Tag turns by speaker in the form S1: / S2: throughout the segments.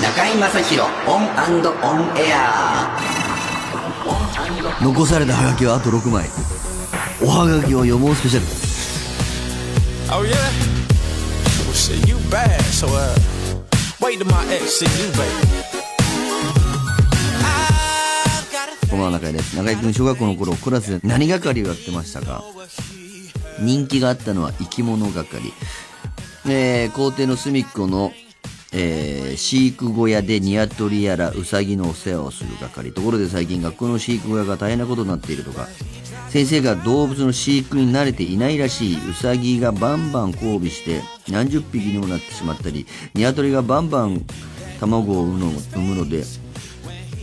S1: 中居正広 ON and ON AIR
S2: 残されたハガキはあと6枚おはがきを読もうスペシャル
S3: Oh yeah? Well shit, you bad, so uh wait till my ex see you, baby.
S2: 中居です。中居君小学校の頃クラスで何係をやってましたか？人気があったのは生き物係、えー、校庭の隅っこの、えー飼育小屋でニワトリやらウサギのお世話をする係。ところで最近学校の飼育小屋が大変なことになっているとか。先生が動物の飼育に慣れていないらしいウサギがバンバン交尾して何十匹にもなってしまったりニワトリがバンバン卵を産むので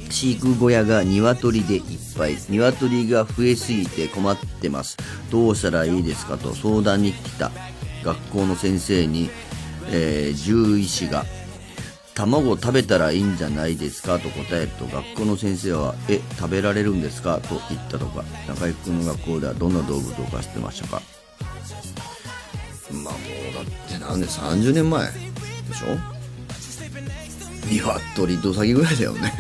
S2: 飼育小屋が鶏でいっぱい鶏が増えすぎて困ってます。どうしたらいいですかと相談に来た学校の先生に、えー獣医師が卵を食べたらいいんじゃないですかと答えると学校の先生は「え食べられるんですか?」と言ったとか。中居君の学校ではどんな動物を飼ってましたか？まあもうだってなんで30年前でしょ？鶏とウサギぐらいだよね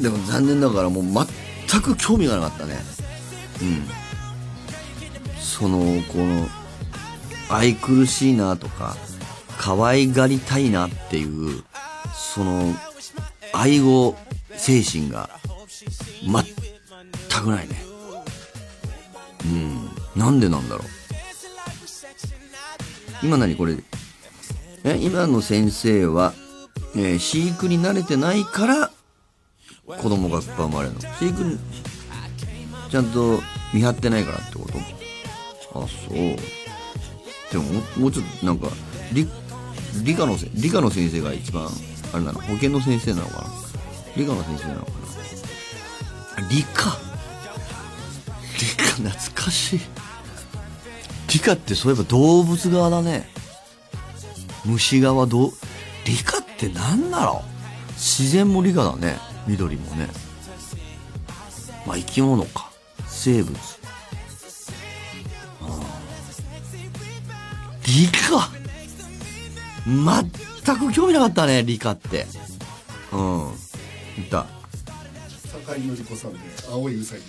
S2: でも残念ながらもう全く興味がなかったね。うん。そのこの愛くるしいなとか可愛がりたいなっていうその愛護精神が全くないね。うん。なんでなんだろう。今何これ？え今の先生は、えー飼育に慣れてないから子供がいっぱい生まれるの。飼育ちゃんと見張ってないからってこと？あそう。でももうちょっとなんか理理科のせ理科の先生が一番あれなの？保健の先生なのかな？理科の先生なのかな？理科？理科懐かしい。理科ってそういえば動物側だね。虫側どう？理科って何だろう自然も理科だね。緑もね。まあ生き物か。生物。あー。理科全く興味なかったね理科って。うん。いた。
S4: 坂井紀子さんで青いうさぎ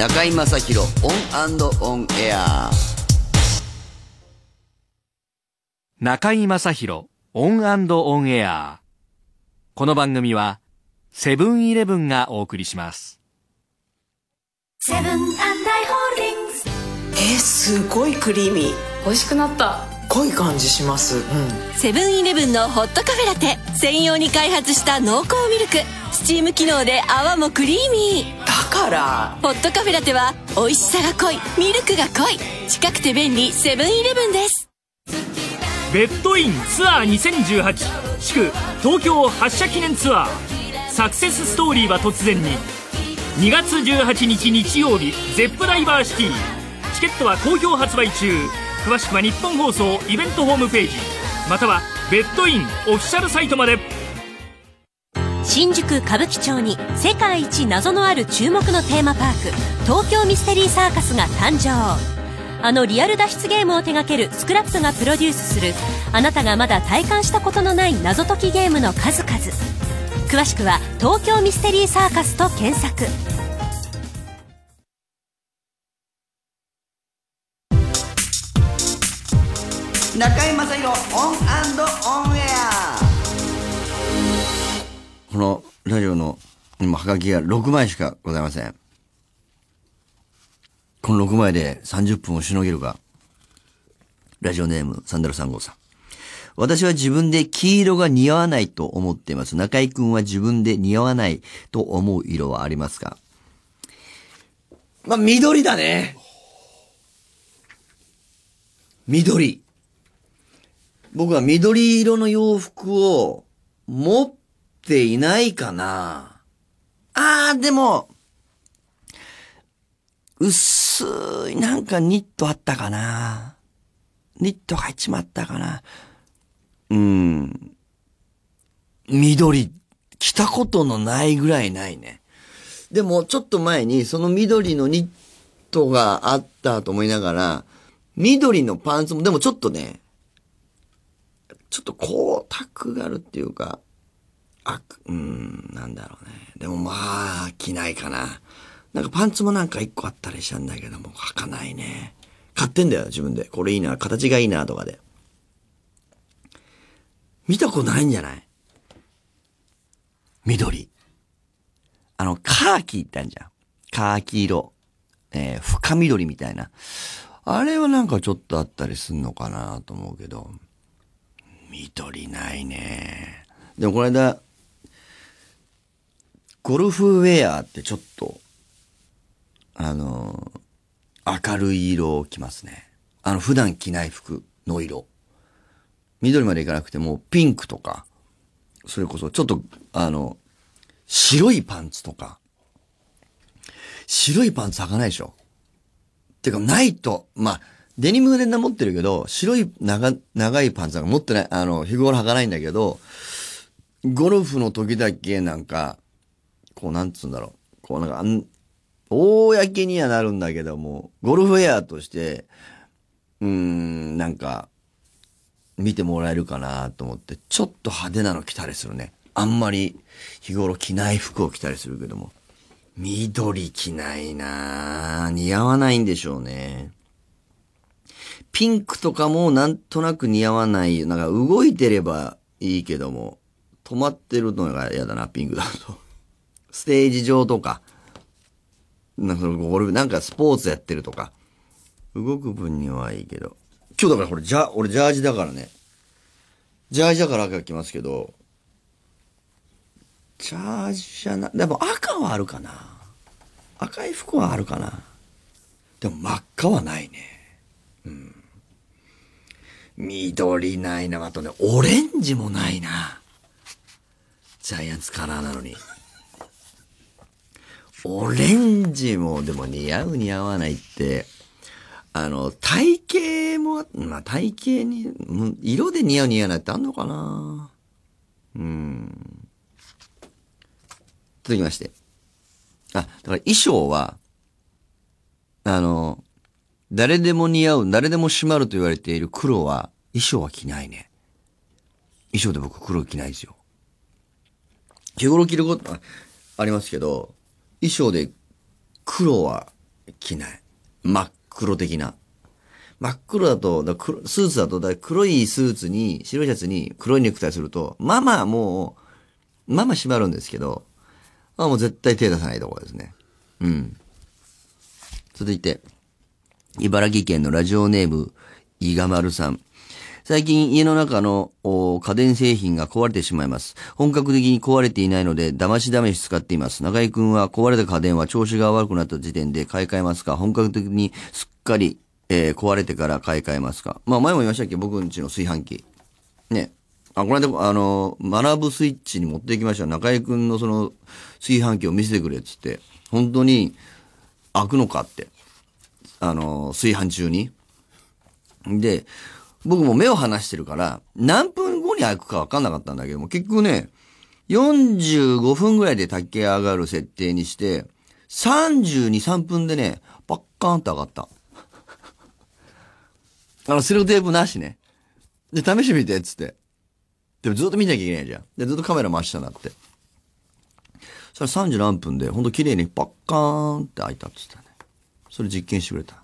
S2: 中居正広 ON and ON AIR。
S5: 中居正広 ON and ON AIR。この番組はセブンイレブンがお送りします。
S6: セブンアイ・ホールディングス。
S7: えー、すごいクリーミー。
S8: 美味しくなった
S7: 濃い感じします。うん。
S6: セブンイレブンのホットカフェラテ専用に開発した濃厚ミルク。スチーム機能で泡もクリーミー。
S7: だから？
S6: ホットカフェラテは美味しさが濃い。ミルクが濃い。近くて便利。セブンイレブンです。
S9: ベッドインツアー2018祝東京発車記念ツアー。サクセスストーリーは突然に。2月18日日曜日ゼップダイバーシティ。チケットは好評発売中詳しくは日本放送イベントホームページまたはベッドインオフィシャルサイトまで。
S10: 新宿歌舞伎町に世界一謎のある注目のテーマパーク東京ミステリーサーカスが誕生。あのリアル脱出ゲームを手掛けるスクラップがプロデュースするあなたがまだ体感したことのない謎解きゲームの数々。詳しくは「東京ミステリーサーカス」と検索。
S2: 中居正広オンオンエアこのラジオの今はがきが6枚しかございませんこの6枚で30分をしのげるかラジオネームサンダル3号さん私は自分で黄色が似合わないと思っています。中居くんは自分で似合わないと思う色はありますか？まあ、緑だね。緑。僕は緑色の洋服を持っていないかな。あー、でも、薄いなんかニットあったかな。ニットが一まったかな。うん。緑、着たことのないぐらいないね。でも、ちょっと前に、その緑のニットがあったと思いながら、緑のパンツも、でもちょっとね、ちょっと光沢があるっていうか、あく、うん、なんだろうね。でもまあ、着ないかな。なんかパンツもなんか一個あったりしたんだけども、履かないね。買ってんだよ、自分で。これいいな、形がいいな、とかで。見たことないんじゃない？緑。あの、カーキーってあるじゃん。カーキ色。えー、深緑みたいな。あれはなんかちょっとあったりすんのかなと思うけど。緑ないね。でもこの間、ゴルフウェアってちょっと、あの明るい色を着ますね。あの、普段着ない服の色。緑までいかなくても、ピンクとか、それこそ、ちょっと、あの、白いパンツとか、白いパンツ履かないでしょてか、ないと、まあ、デニムで持ってるけど、白い長、長いパンツなんか持ってない、あの、日頃履かないんだけど、ゴルフの時だけなんか、こう、なんつうんだろう。こう、なんか、あん、公にはなるんだけども、ゴルフウェアとして、うーん、なんか、見てもらえるかなと思って、ちょっと派手なの着たりするね。あんまり日頃着ない服を着たりするけども。緑着ないな似合わないんでしょうね。ピンクとかもなんとなく似合わない。なんか動いてればいいけども、止まってるのが嫌だな、ピンクだと。ステージ上とか、なんかゴルフ、なんかスポーツやってるとか、動く分にはいいけど。今日だからこれ、じゃ、俺ジャージだからね。ジャージだから赤着ますけど、ジャージじゃな、でも赤はあるかな。赤い服はあるかな。でも真っ赤はないね。うん。緑ないな。あとね、オレンジもないな。ジャイアンツカラーなのに。オレンジもでも似合う似合わないって、あの、体型も、まあ、体型に、色で似合う似合わないってあんのかなうん。続きまして。あ、だから衣装は、あの、誰でも似合う、誰でも締まると言われている黒は、衣装は着ないね。衣装で僕黒着ないですよ。日頃着ることはありますけど、衣装で黒は着ない。真っ黒的な。真っ黒だと、だ黒スーツだと、だ黒いスーツに、白いシャツに黒いネクタイすると、まあまあもう、まあまあ閉まるんですけど、まあもう絶対手出さないところですね。うん。続いて、茨城県のラジオネーム、伊賀丸さん。最近家の中の家電製品が壊れてしまいます。本格的に壊れていないので、騙し試し使っています。中井くんは壊れた家電は調子が悪くなった時点で買い替えますか？本格的にすっかり、えー壊れてから買い替えますか？まあ前も言いましたっけ？僕んちの炊飯器。ね。あ、この間、あの、学ぶスイッチに持ってきました。中井くんのその炊飯器を見せてくれっつって、本当に開くのかって。あの、炊飯中に。で、僕も目を離してるから、何分後に開くか分かんなかったんだけども、結局ね、45分ぐらいで炊き上がる設定にして、32、3分でね、パッカーンと上がった。あの、セロテープなしね。で、試してみて、っつって。でもずっと見なきゃいけないじゃん。で、ずっとカメラ回したなって。そしたら30何分で、ほんと綺麗にパッカーンって開いたっつったね。それ実験してくれた。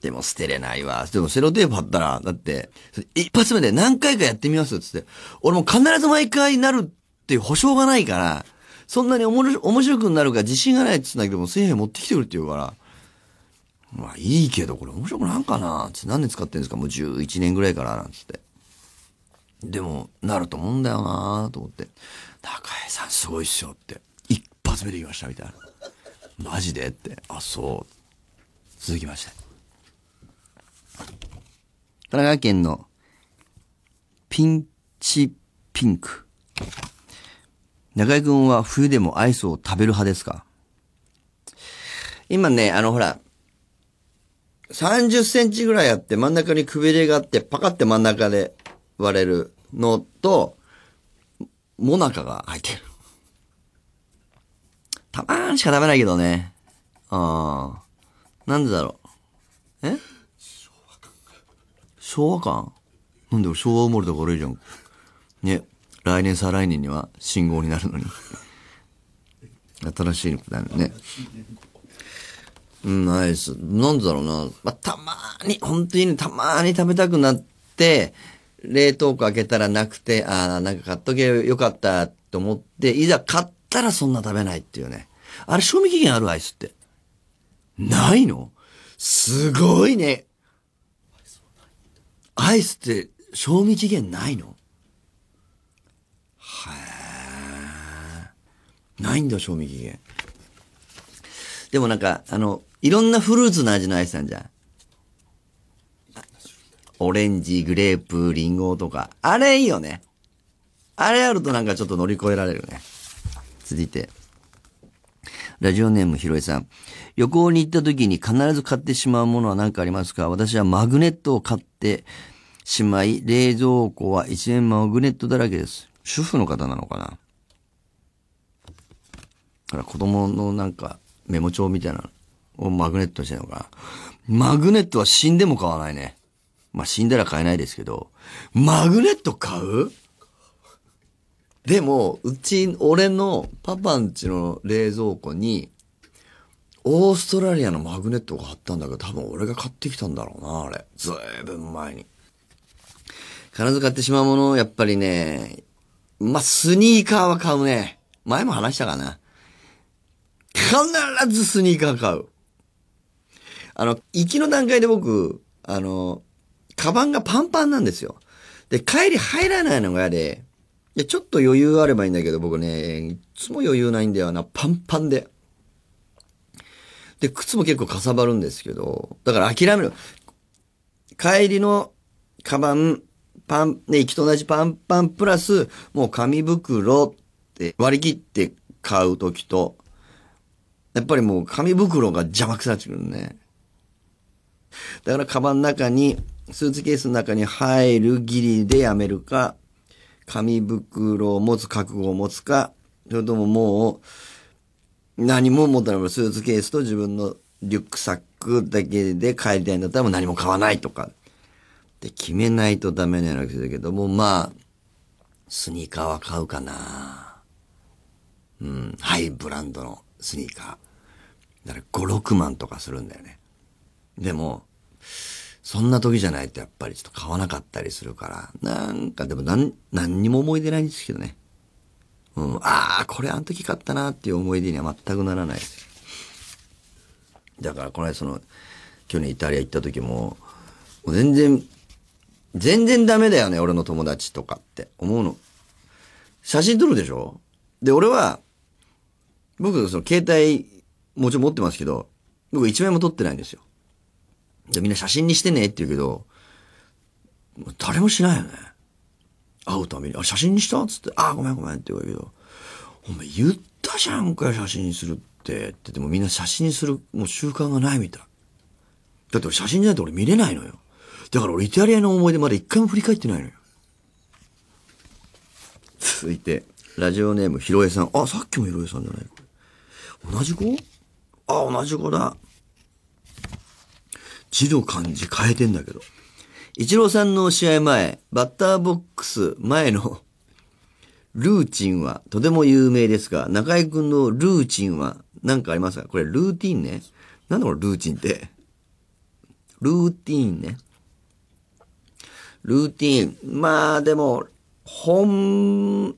S2: でも捨てれないわ。でもセロテープ貼ったら、だって、一発目で何回かやってみますっつって。俺も必ず毎回なるっていう保証がないから、そんなに面白くなるか自信がないって言ったんだけども、水平持ってきてくれって言うから、まあいいけど、これ面白くなんかなつって何年使ってんですか？もう11年ぐらいからなんつって。でも、なると思うんだよなと思って。中江さんすごいっすよって。一発目で言いましたみたいな。マジで？って。あ、そう。続きまして。神奈川県のピンチピンク。中井くんは冬でもアイスを食べる派ですか？今ね、あのほら、30センチぐらいあって真ん中にくびれがあってパカって真ん中で割れるのと、モナカが入ってる。たまーんしか食べないけどね。ああ。なんでだろう。え？昭和感なんで俺昭和生まれたから悪いじゃん。ね。来年再来年には信号になるのに。新しいのだよね。うん、アイス。なんでだろうな。まあ、たまーに、本当にねたまーに食べたくなって、冷凍庫開けたらなくて、ああ、なんか買っとけよかったと思って、いざ買ったらそんな食べないっていうね。あれ、賞味期限あるアイスって。ないの？すごいね。アイスって賞味期限ないの？へえ。ないんだ、賞味期限。でもなんか、あの、いろんなフルーツの味のアイスなんじゃん。オレンジ、グレープ、リンゴとか。あれいいよね。あれあるとなんかちょっと乗り越えられるね。続いて。ラジオネームひろいさん。旅行に行った時に必ず買ってしまうものは何かありますか？私はマグネットを買ってしまい、冷蔵庫は一面マグネットだらけです。主婦の方なのかな？ほら、子供のなんかメモ帳みたいなをマグネットしてるのかな？マグネットは死んでも買わないね。まあ、死んだら買えないですけど、マグネット買う？でも、うち、俺のパパんちの冷蔵庫に、オーストラリアのマグネットが貼ったんだけど、多分俺が買ってきたんだろうな、あれ。ずいぶん前に。必ず買ってしまうもの、やっぱりね、まあ、スニーカーは買うね。前も話したかな。必ずスニーカー買う。あの、行きの段階で僕、あの、カバンがパンパンなんですよ。で、帰り入らないのが嫌で、いや、ちょっと余裕あればいいんだけど、僕ね、いつも余裕ないんだよな、パンパンで。で、靴も結構かさばるんですけど、だから諦める。帰りのカバン、パン、ね、行きと同じパンパンプラス、もう紙袋って割り切って買うときと、やっぱりもう紙袋が邪魔くさってくるね。だからカバンの中に、スーツケースの中に入るギリでやめるか、紙袋を持つ覚悟を持つか、それとももう、何も持たないスーツケースと自分のリュックサックだけで帰りたいんだったらもう何も買わないとか。で、決めないとダメなわけだけども、まあ、スニーカーは買うかな。うん、ハイブランドのスニーカーだから5、6万とかするんだよね。でも、そんな時じゃないとやっぱりちょっと買わなかったりするから、なんかでもなん、何にも思い出ないんですけどね。うん、ああ、これあの時買ったなっていう思い出には全くならないです。だからこの間その、去年イタリア行った時も、もう全然、全然ダメだよね、俺の友達とかって思うの。写真撮るでしょ？で、俺は、僕、その携帯、もちろん持ってますけど、僕一枚も撮ってないんですよ。で、みんな写真にしてねって言うけど、誰もしないよね。会うたびに、あ、写真にしたつって、あ、ごめんごめんって言うけど、お前言ったじゃんかよ、写真にするって。って言ってもみんな写真にするもう習慣がないみたい。だって俺写真じゃないと俺見れないのよ。だから俺イタリアの思い出まで一回も振り返ってないのよ。続いて、ラジオネームひろえさん。あ、さっきもひろえさんじゃない。同じ子？あ、同じ子だ。字の漢字変えてんだけど。一郎さんの試合前、バッターボックス前のルーチンはとても有名ですが、中井くんのルーチンは何かありますか？これルーティンね。なんだこれルーチンって？ルーティンね。ルーティン。まあでも、本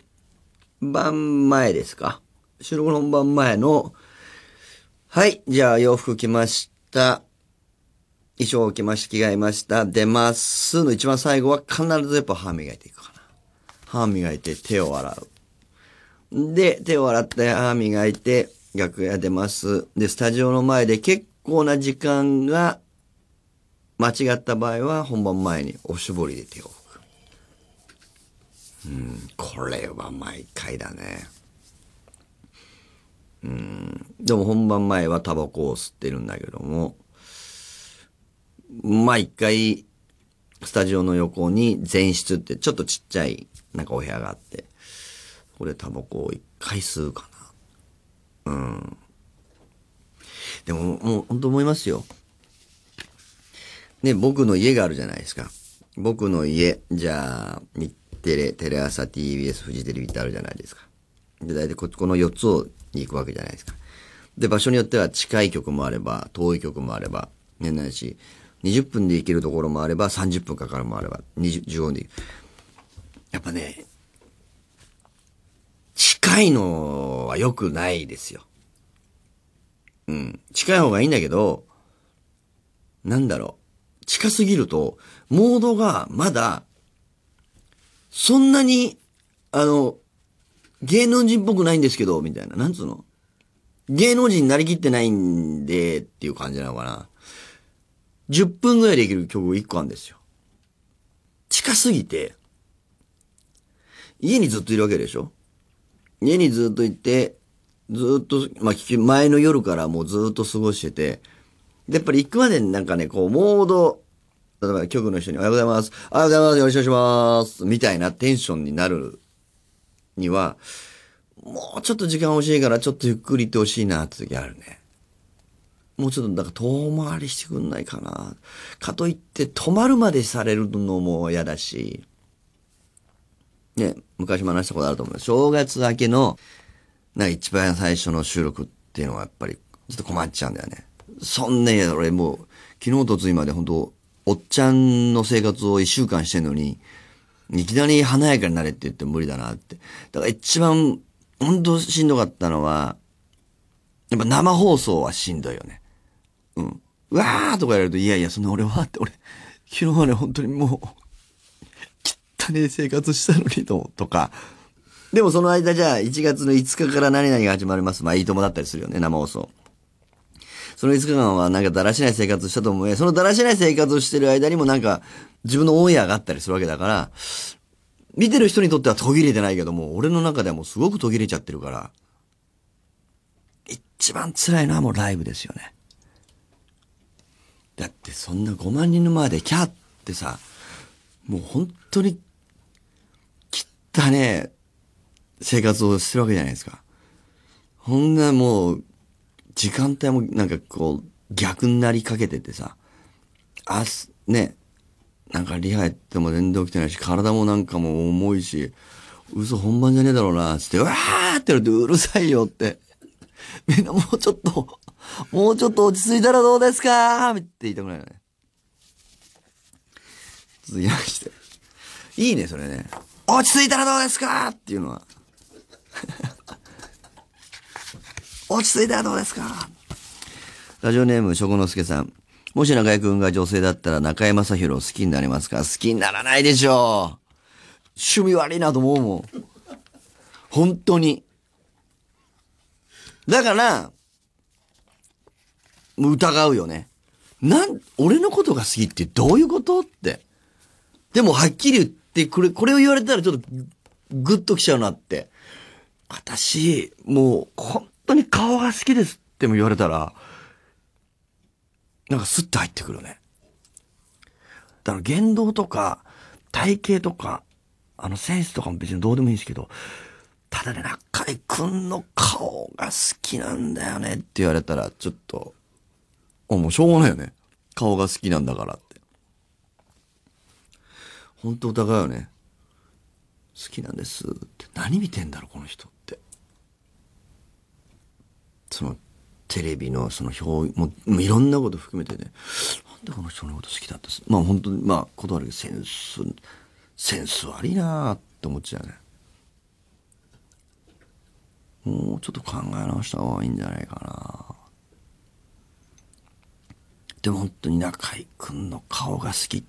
S2: 番前ですか？収録の本番前の、はい、じゃあ洋服着ました。衣装を着ました、着替えました、出ますの一番最後は必ずやっぱ歯磨いていくかな。歯磨いて手を洗う。で、手を洗って歯磨いて楽屋出ます。で、スタジオの前で結構な時間が間違った場合は本番前におしぼりで手を拭く。うん、これは毎回だね。うん、でも本番前はタバコを吸ってるんだけども、まあ一回、スタジオの横に前室ってちょっとちっちゃいなんかお部屋があって、これタバコを一回吸うかな。うん。でももう本当思いますよ。ね、僕の家があるじゃないですか。僕の家、じゃあ、日テレ、テレ朝、TBS、フジテレビってあるじゃないですか。で、大体ここの4つをに行くわけじゃないですか。で、場所によっては近い曲もあれば、遠い曲もあれば、ね、ないし、20分で行けるところもあれば、30分かかるもあれば、15分で行く。やっぱね、近いのは良くないですよ。うん。近い方がいいんだけど、なんだろう。近すぎると、モードがまだ、そんなに、あの、芸能人っぽくないんですけど、みたいな。なんつうの芸能人になりきってないんで、っていう感じなのかな。10分ぐらいできる曲1個あるんですよ。近すぎて、家にずっといるわけでしょ？家にずっといて、ずっと、まあ、前の夜からもうずっと過ごしてて、で、やっぱり行くまでになんかね、こう、モード、例えば局の人におはようございます。おはようございます。よろしくお願いします。みたいなテンションになるには、もうちょっと時間欲しいからちょっとゆっくり行ってほしいなって時あるね。もうちょっと、だか遠回りしてくんないかな。かといって、止まるまでされるのも嫌だし、ね、昔も話したことあると思う。正月明けの、なんか一番最初の収録っていうのはやっぱり、ちょっと困っちゃうんだよね。そんなに、俺もう、昨日とついまで本当おっちゃんの生活を一週間してんのに、いきなり華やかになれって言っても無理だなって。だから一番、本当しんどかったのは、やっぱ生放送はしんどいよね。うん。うわーとかやると、いやいや、そんな俺はって、俺、昨日まで本当にもう、汚ねえ生活したのにと、とか。でもその間じゃあ、1月の5日から何々が始まります。まあ、いいともだったりするよね、生放送。その5日間はなんかだらしない生活したと思え、そのだらしない生活をしてる間にもなんか、自分のオンエアがあったりするわけだから、見てる人にとっては途切れてないけども、俺の中ではもうすごく途切れちゃってるから、一番辛いのはもうライブですよね。だってそんな5万人の前でキャーってさ、もう本当に、汚ね生活をしてるわけじゃないですか。ほんなもう、時間帯もなんかこう、逆になりかけててさ、あす、ね、なんかリハやっても全然起きてないし、体もなんかもう重いし、嘘本番じゃねえだろうな、つって、うわーって言われてうるさいよって。みんなもうちょっと、もうちょっと落ち着いたらどうですか？って言いたくないよね。続きまして。いいね、それね。落ち着いたらどうですか？っていうのは。落ち着いたらどうですか？ラジオネーム、しょこのすけさん。もし中居君が女性だったら中居正広を好きになりますか？好きにならないでしょう。趣味悪いなと思うもん。本当に。だから、疑うよね。なん、俺のことが好きってどういうことって。でもはっきり言ってくれ、これを言われたらちょっとグッときちゃうなって。私、もう本当に顔が好きですっても言われたら、なんかスッと入ってくるね。だから言動とか、体型とか、あのセンスとかも別にどうでもいいんですけど、ただね、中居くんの顔が好きなんだよねって言われたら、ちょっと、あ、もうしょうがないよね。顔が好きなんだからって。本当疑うよね。好きなんですって。何見てんだろ、この人って。その、テレビのその表、もう、もういろんなこと含めてね、なんでこの人のこと好きだったっすまあ本当に、まあ断るけど、センス、センス悪いなーって思っちゃうね。もうちょっと考え直した方がいいんじゃないかな。でも本当に中居くんの顔が好き。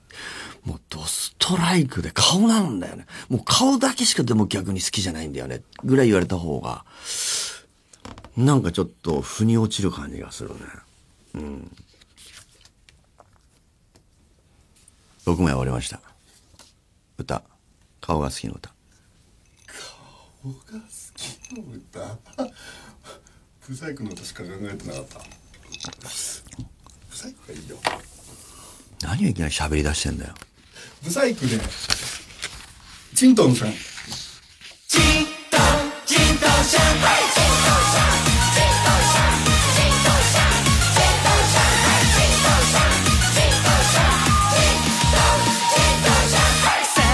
S2: もうドストライクで顔なんだよね。もう顔だけしかでも逆に好きじゃないんだよね。ぐらい言われた方が、なんかちょっと腑に落ちる感じがするね。うん。6枚終わりました。歌。顔が好きの歌。
S4: 顔が好きの歌？ブサイクの歌しか考えてなかったブサイクがいいよ
S2: 何をいきなり喋り出してんだよ。
S4: ブサイクでチントンさん
S8: 咲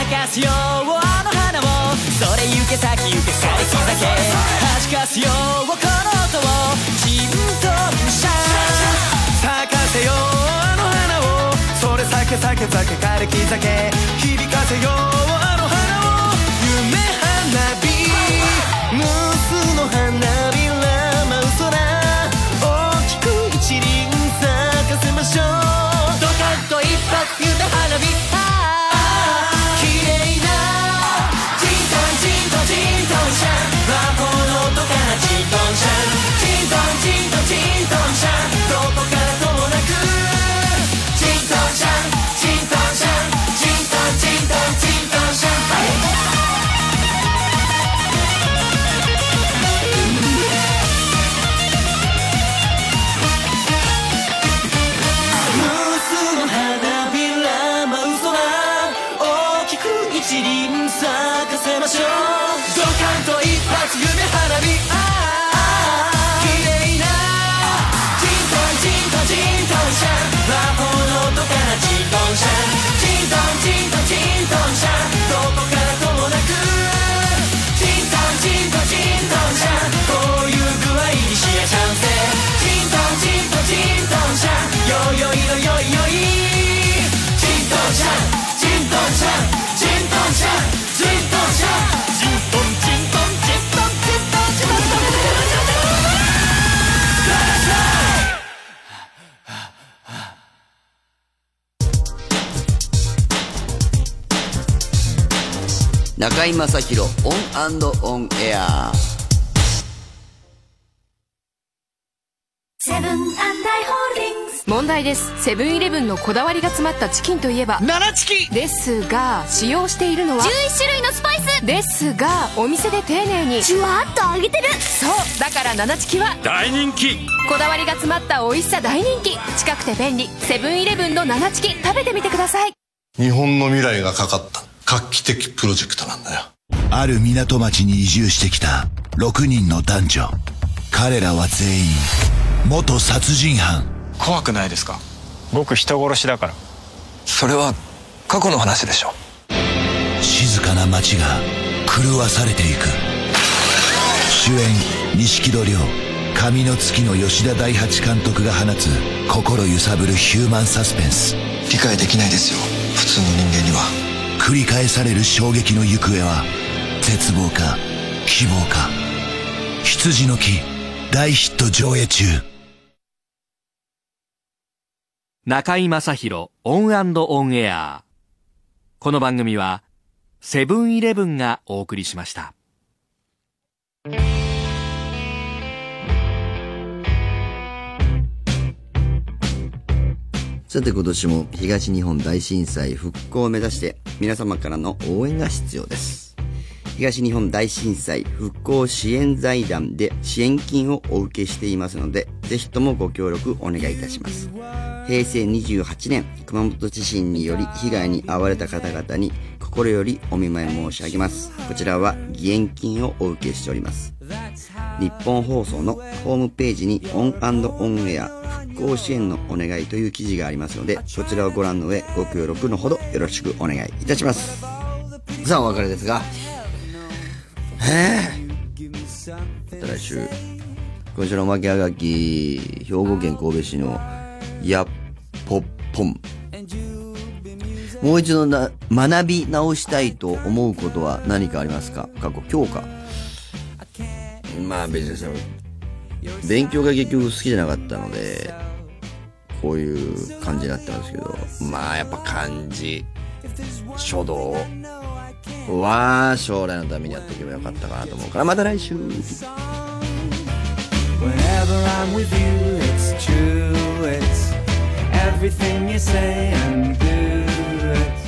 S8: かすよあの花をそれ行け先行け咲き酒弾かすよそれ酒酒酒枯れ木酒。響かせよあの花を夢花火。ムースの花びら舞う空大きく一輪咲かせましょう。ドカンと一発夢花火。綺麗なチントンチントンチントンシャン。魔法の音からチントンシャン。チントンチントンチントンシャン。せましょう。ドカンと一発夢花火綺麗な。チントンチントンチントンシャン。魔法の音からチントンシャン。チントンチントンチントンシャン。
S2: 中居正広オンオンエア。
S11: セブンアイ・ホールディングス問題です。セブンイレブンのこだわりが詰まったチキンといえば
S8: 7チキ。
S11: ですが使用しているのは
S6: 11種類のスパイス。
S11: ですがお店で丁寧に。
S6: じゅわっと揚げてる。
S11: そうだから7チキは
S9: 大人気。
S11: こだわりが詰まった美味しさ大人気。近くて便利。セブンイレブンの7チキ食べてみてください。
S12: 日本の未来がかかった画期的プロジェクトなんだよ。
S13: ある港町に移住してきた6人の男女。彼らは全員元殺人犯。
S14: 怖くないですか？僕人殺しだから。
S15: それは過去の話でしょ。
S13: 静かな街が狂わされていく。主演錦戸亮。神の月の吉田大八監督が放つ心揺さぶるヒューマンサスペンス。
S15: 理解できないですよ
S13: 繰り返される衝撃の行方は絶望か希望か羊の木大ヒット上映中。
S5: 中居正広 ON and ON AIR。この番組はセブンイレブンがお送りしました。
S2: さて今年も東日本大震災復興を目指して皆様からの応援が必要です。東日本大震災復興支援財団で支援金をお受けしていますので、ぜひともご協力お願いいたします。平成28年、熊本地震により被害に遭われた方々に心よりお見舞い申し上げます。こちらは義援金をお受けしております。日本放送のホームページにオンオンエア復興支援のお願いという記事がありますので、こちらをご覧の上、ご協力のほどよろしくお願いいたします。さあ、お別れですが、へえ。また来週。今週のおまけはがき、兵庫県神戸市のやっぽっぽん。もう一度な、学び直したいと思うことは何かありますか？過去、教科。まあ別にその、勉強が結局好きじゃなかったので、こういう感じになったんですけど、まあやっぱ漢字、書道は将来のためにやっておけばよかったかなと思うから、また来週
S8: Whenever I'm with you, it's true. It's everything you say and do it.